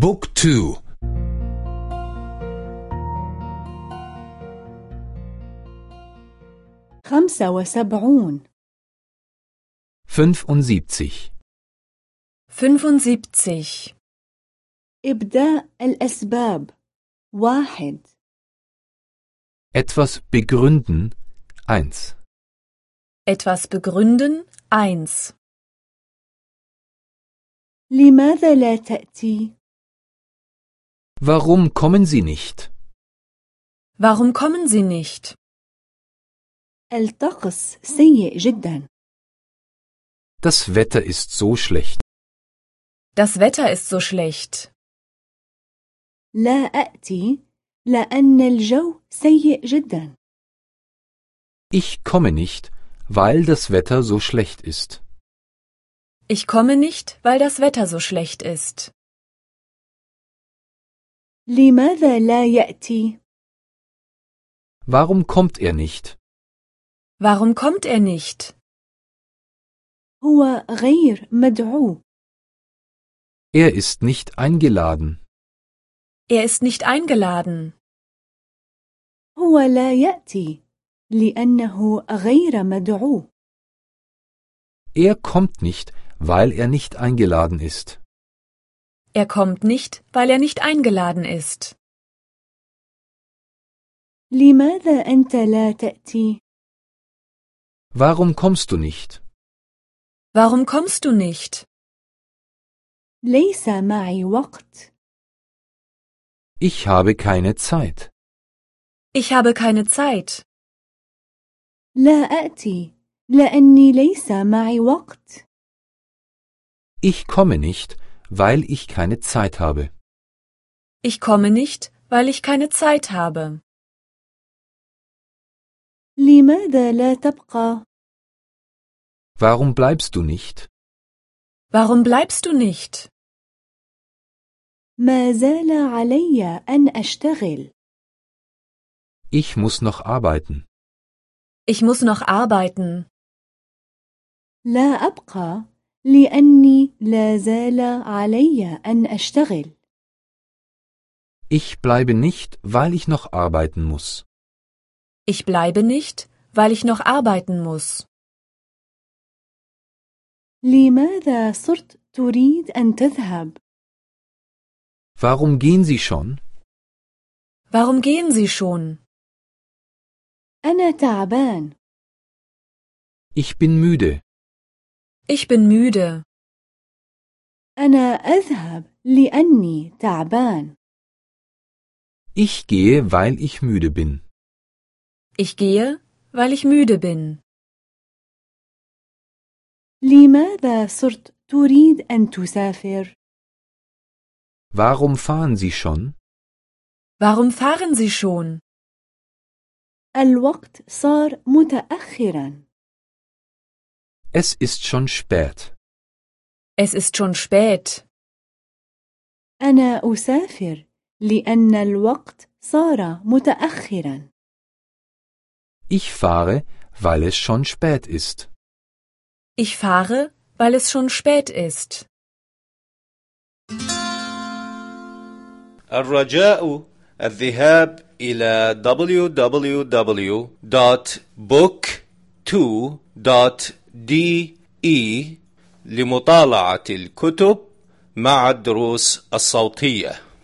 بوك تو خمسة وسبعون 75 75. إبداء الأسباب واحد Etwas begründen 1 Etwas begründen 1. لماذا لا تأتي؟ Warum kommen Sie nicht? Warum kommen Sie nicht? الطقس سيء جدا Das Wetter ist so schlecht. Das Wetter ist so schlecht. لا أأتي لأن الجو سيء جدا Ich komme nicht, weil das Wetter so schlecht ist. Ich komme nicht, weil das Wetter so schlecht ist. لماذا لا يأتي؟ Warum kommt er nicht? Warum kommt er nicht? هو غير مدعو Er ist nicht eingeladen. Er ist nicht eingeladen. هو لا يأتي لأنه غير مدعو Er kommt nicht, weil er nicht eingeladen ist. Er kommt nicht, weil er nicht eingeladen ist. لماذا أنت لا تأتي؟ Warum kommst du nicht? Warum kommst du nicht? ليس معي وقت Ich habe keine Zeit. Ich habe keine Zeit. لا أأتي لأني ليس معي وقت Ich komme nicht, weil ich keine Zeit habe. Ich komme nicht, weil ich keine Zeit habe. لماذا لا تبقى؟ Warum bleibst du nicht? Warum bleibst du nicht? ما زال علي أن أشتغل Ich muss noch arbeiten. Ich muss noch arbeiten. لا أبقى لأني لا زال علي أن أشتغل Ich bleibe nicht, weil ich noch arbeiten muss. Ich bleibe nicht, weil ich noch arbeiten muss. لماذا صرت تريد أن تذهب؟ Warum gehen Sie schon? Warum gehen Sie schon? أنا تعبان Ich bin müde. Ich bin müde. أنا أذهب لأني تعبان Ich gehe, weil ich müde bin. Ich gehe, weil ich müde bin. لماذا صرت تريد أن تسافر؟ Warum fahren Sie schon? Warum fahren Sie schon? الوقت صار متأخرا Es ist schon spät. Es ist schon spät. أنا أسافر لأن الوقت صار متأخرا Ich fahre, weil es schon spät ist. Ich fahre, weil es schon spät ist. الرجاء الذهاب إلى www.book2.de لمطالعة الكتب مع الدروس الصوتية.